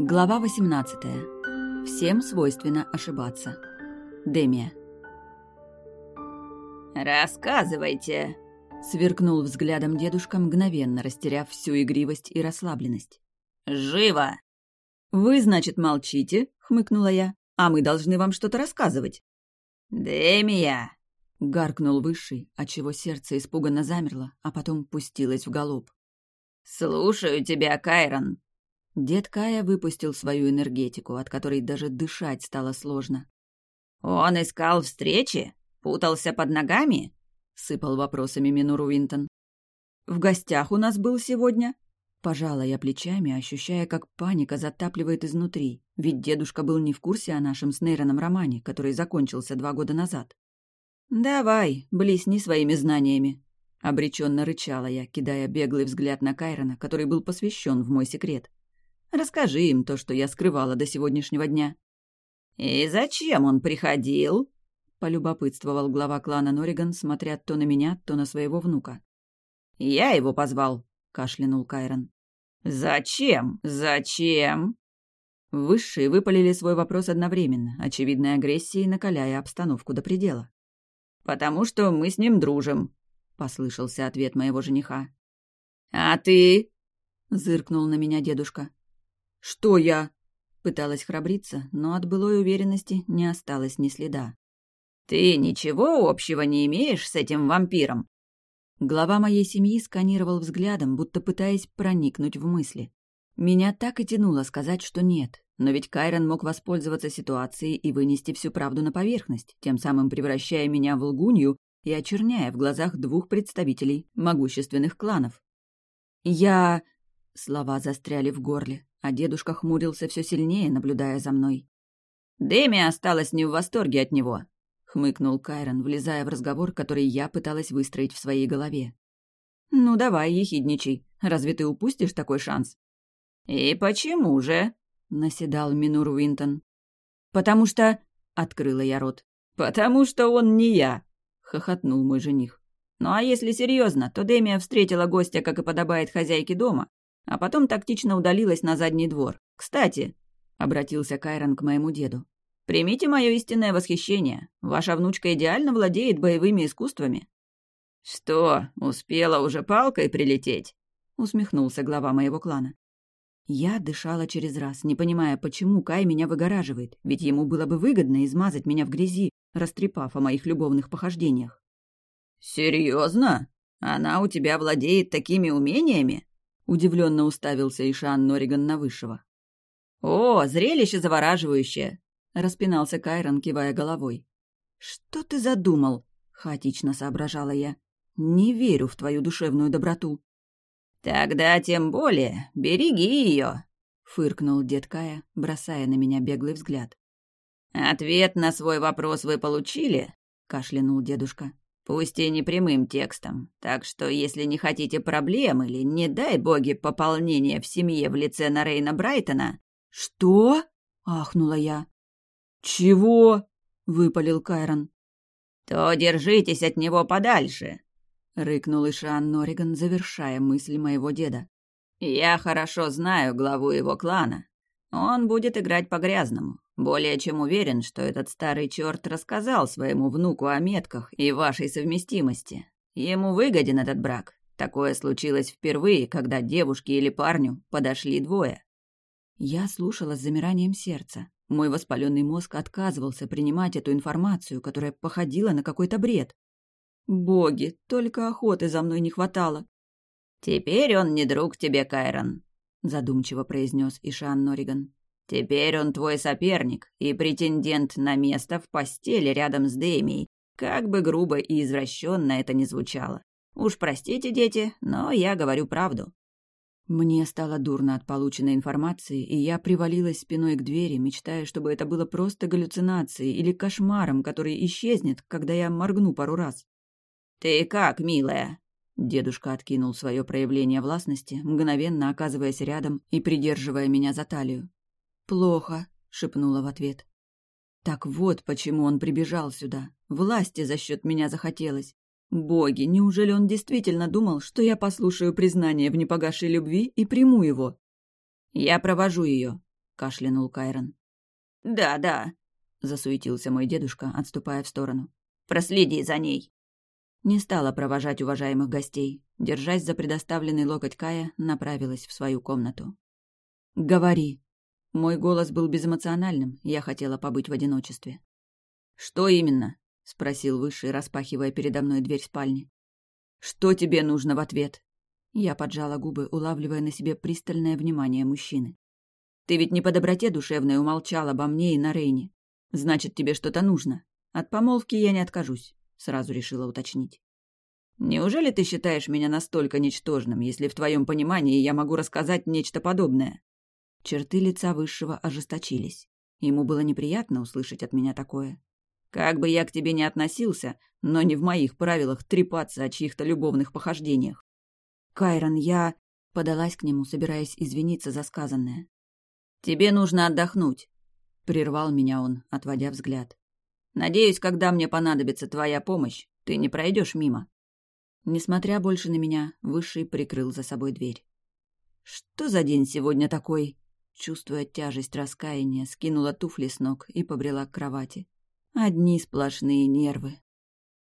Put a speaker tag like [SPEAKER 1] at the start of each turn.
[SPEAKER 1] Глава 18. Всем свойственно ошибаться. Демия.
[SPEAKER 2] «Рассказывайте!»
[SPEAKER 1] — сверкнул взглядом дедушка, мгновенно растеряв всю игривость и расслабленность.
[SPEAKER 2] «Живо!»
[SPEAKER 1] «Вы, значит, молчите?» — хмыкнула я. «А мы должны вам что-то рассказывать».
[SPEAKER 2] «Демия!»
[SPEAKER 1] — гаркнул Высший, отчего сердце испуганно замерло, а потом пустилось в галоп.
[SPEAKER 2] «Слушаю тебя, Кайрон!»
[SPEAKER 1] Дед Кая выпустил свою энергетику, от которой даже дышать стало сложно.
[SPEAKER 2] «Он искал встречи? Путался под ногами?»
[SPEAKER 1] — сыпал вопросами Минур Уинтон. «В гостях у нас был сегодня?» Пожала я плечами, ощущая, как паника затапливает изнутри, ведь дедушка был не в курсе о нашем с Нейроном романе, который закончился два года назад. «Давай, блесни своими знаниями», — обреченно рычала я, кидая беглый взгляд на Кайрона, который был посвящен в мой секрет. «Расскажи им то, что я скрывала до сегодняшнего дня».
[SPEAKER 2] «И зачем он приходил?»
[SPEAKER 1] — полюбопытствовал глава клана Нориган, смотря то на меня, то на своего внука.
[SPEAKER 2] «Я его позвал», —
[SPEAKER 1] кашлянул Кайрон.
[SPEAKER 2] «Зачем? Зачем?»
[SPEAKER 1] Высшие выпалили свой вопрос одновременно, очевидной агрессией накаляя обстановку до предела.
[SPEAKER 2] «Потому что мы с ним дружим», —
[SPEAKER 1] послышался ответ моего жениха.
[SPEAKER 2] «А ты?»
[SPEAKER 1] — зыркнул на меня дедушка. «Что я?» — пыталась храбриться, но от былой уверенности не осталось ни следа.
[SPEAKER 2] «Ты ничего общего не имеешь с этим вампиром?»
[SPEAKER 1] Глава моей семьи сканировал взглядом, будто пытаясь проникнуть в мысли. Меня так и тянуло сказать, что нет, но ведь Кайрон мог воспользоваться ситуацией и вынести всю правду на поверхность, тем самым превращая меня в лгунью и очерняя в глазах двух представителей могущественных кланов. «Я...» Слова застряли в горле, а дедушка хмурился все сильнее, наблюдая за мной.
[SPEAKER 2] «Дэми осталась не в восторге от него
[SPEAKER 1] хмыкнул Кайрон, влезая в разговор, который я пыталась выстроить в своей голове. «Ну давай, ехидничай. Разве ты упустишь такой шанс?»
[SPEAKER 2] «И почему же?»
[SPEAKER 1] — наседал Минур Уинтон. «Потому что...» — открыла я рот.
[SPEAKER 2] «Потому что он не я!»
[SPEAKER 1] — хохотнул мой жених.
[SPEAKER 2] «Ну а если серьезно, то Демия встретила гостя, как и подобает хозяйке дома, а потом тактично удалилась на задний двор. Кстати...» — обратился Кайрон к моему деду. Примите мое истинное восхищение. Ваша внучка идеально владеет боевыми искусствами». «Что, успела уже палкой прилететь?» — усмехнулся глава моего клана.
[SPEAKER 1] Я дышала через раз, не понимая, почему Кай меня выгораживает, ведь ему было бы выгодно измазать меня в грязи, растрепав о моих любовных похождениях.
[SPEAKER 2] «Серьезно? Она у тебя владеет такими умениями?» — удивленно уставился Ишан Нориган на Высшего. «О, зрелище завораживающее!
[SPEAKER 1] — распинался Кайрон, кивая головой. «Что ты задумал?» — хаотично соображала я. «Не верю в твою душевную доброту».
[SPEAKER 2] «Тогда тем более береги ее», — фыркнул дед Кая, бросая на меня беглый взгляд. «Ответ на свой вопрос вы получили?» — кашлянул дедушка. «Пусть и не прямым текстом. Так что, если не хотите проблем или, не дай боги, пополнения в семье в лице Нарейна Брайтона...»
[SPEAKER 1] «Что?» — ахнула я.
[SPEAKER 2] «Чего?» — выпалил Кайрон. «То держитесь от него подальше», — рыкнул Ишан Нориган, завершая мысль моего деда. «Я хорошо знаю главу его клана. Он будет играть по-грязному. Более чем уверен, что этот старый черт рассказал своему внуку о метках и вашей совместимости. Ему выгоден этот брак. Такое случилось впервые, когда девушке или парню подошли двое».
[SPEAKER 1] Я слушала с замиранием сердца. Мой воспаленный мозг отказывался принимать эту информацию, которая походила на какой-то бред. Боги, только охоты за мной не хватало.
[SPEAKER 2] «Теперь он не друг тебе, Кайрон», — задумчиво произнес Ишан Нориган. «Теперь он твой соперник и претендент на место в постели рядом с Дэмией, как бы грубо и извращенно это ни звучало. Уж простите, дети, но я говорю правду.
[SPEAKER 1] Мне стало дурно от полученной информации, и я привалилась спиной к двери, мечтая, чтобы это было просто галлюцинацией или кошмаром, который исчезнет, когда я моргну пару раз.
[SPEAKER 2] «Ты как, милая?»
[SPEAKER 1] Дедушка откинул свое проявление властности, мгновенно оказываясь рядом и придерживая меня за талию. «Плохо», — шепнула в ответ. Так вот, почему он прибежал сюда. Власти за счет меня захотелось. Боги, неужели он действительно думал, что я послушаю признание в непогашей любви и приму его? «Я провожу ее», — кашлянул Кайрон.
[SPEAKER 2] «Да, да», — засуетился мой дедушка, отступая в сторону. «Проследи за ней».
[SPEAKER 1] Не стала провожать уважаемых гостей. Держась за предоставленный локоть Кая, направилась в свою комнату. «Говори». Мой голос был безэмоциональным, я хотела побыть в одиночестве. «Что именно?» — спросил Высший, распахивая передо мной дверь спальни. «Что тебе нужно в ответ?» Я поджала губы, улавливая на себе пристальное внимание мужчины. «Ты ведь не по доброте душевной умолчал обо мне и на Рейне. Значит, тебе что-то нужно. От помолвки я не откажусь», — сразу решила уточнить. «Неужели ты считаешь меня настолько ничтожным, если в твоем понимании я могу рассказать нечто подобное?» Черты лица Высшего ожесточились. Ему было неприятно услышать от меня такое. «Как бы я к тебе ни относился, но не в моих правилах трепаться о чьих-то любовных похождениях. «Кайрон, я...» — подалась к нему, собираясь извиниться за сказанное. «Тебе нужно отдохнуть», — прервал меня он, отводя взгляд. «Надеюсь, когда мне понадобится твоя помощь, ты не пройдешь мимо». Несмотря больше на меня, Высший прикрыл за собой дверь. «Что за день сегодня такой?» Чувствуя тяжесть раскаяния, скинула туфли с ног и побрела к кровати. Одни сплошные нервы.